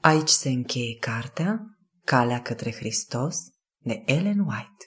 Aici se încheie cartea Calea către Hristos de Ellen White.